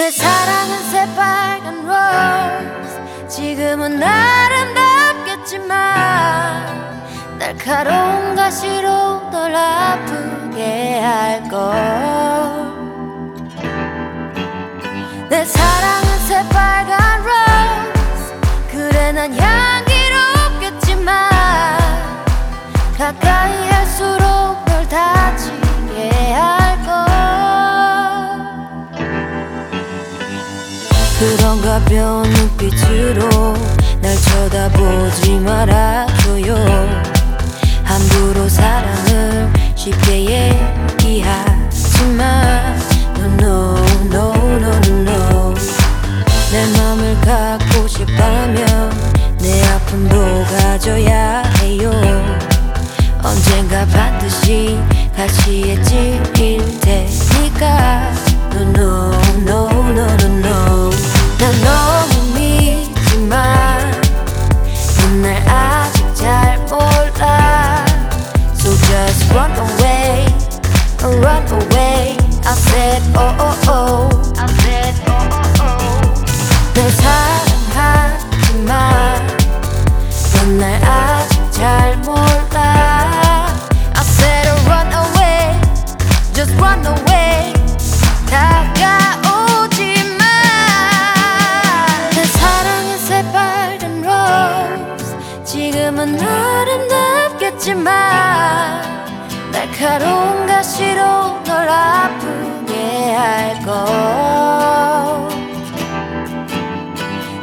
내 사랑은 새빨간 로즈 지금은 아름답겠지만 날카로운 가시로 널 아프 그런 가벼운 눈빛으로 날 쳐다보지 말아줘요. 함부로 사랑을 쉽게 얘 날 아직 잘 몰라. I said run away just run away. 다가오지 마내 사랑은 새빨간 로즈 지금은 아름답겠지만 날카로운 가시로 널 아프게 할걸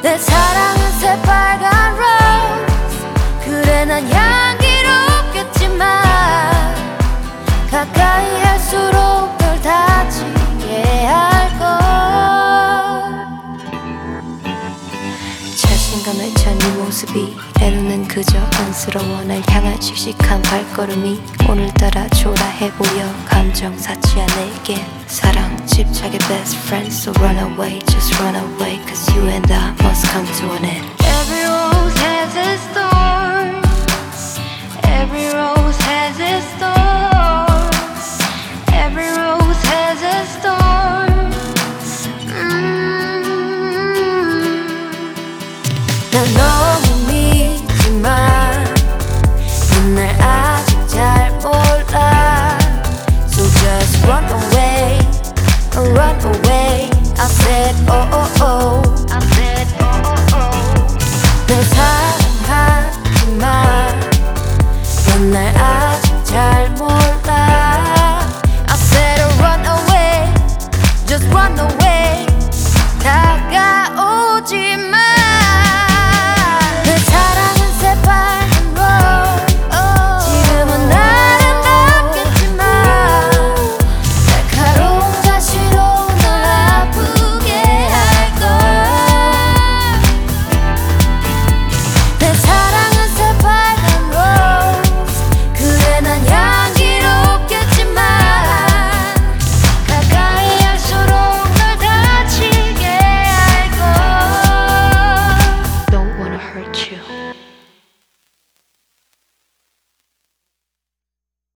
내 사랑은 새빨간 가까이 할수록 널 다치게 할걸. 자신감에 찬네 모습이 내 눈엔 그저 안쓰러워 날 향한 씩씩한 발걸음이 오늘따라 초라해 보여 감정 사치야 내게 사랑. 집착의 best friend So run away, just run away Cause you and I must come to an end Run away I said oh oh